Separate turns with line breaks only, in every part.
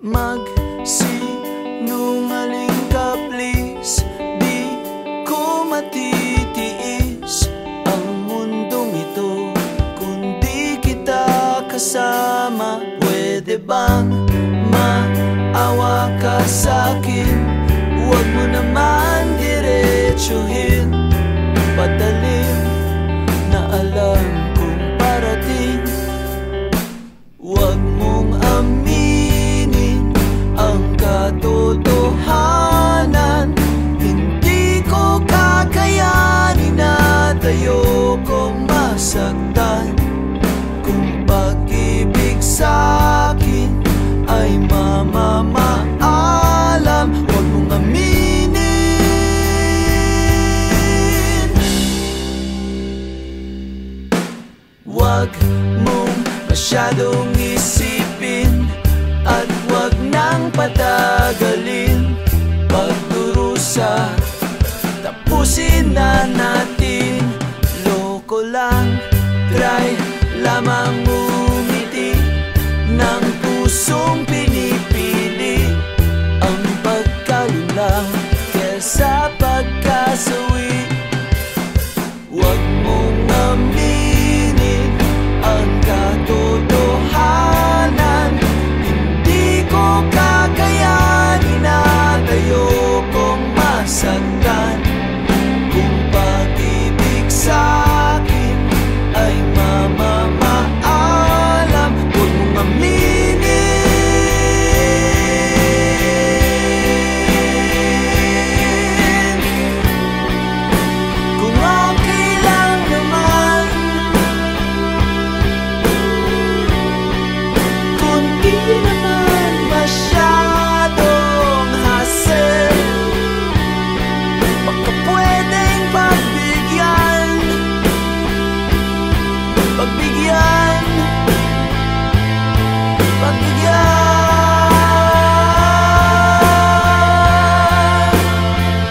Magsinungaling ka please. Di ko matitiis ito. Kung kita kasama Pwede bang maawa ka sa'kin Huwag mo naman Huwag mong masyadong isipin At huwag nang patagalin. Pagdurusa Tapusin na natin Loko lang.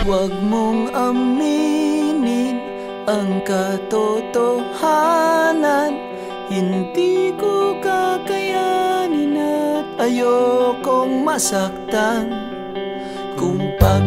Huwag mong aminin ang katotohanan. Hindi ko kakayanin at ayokong masaktan. Kung pag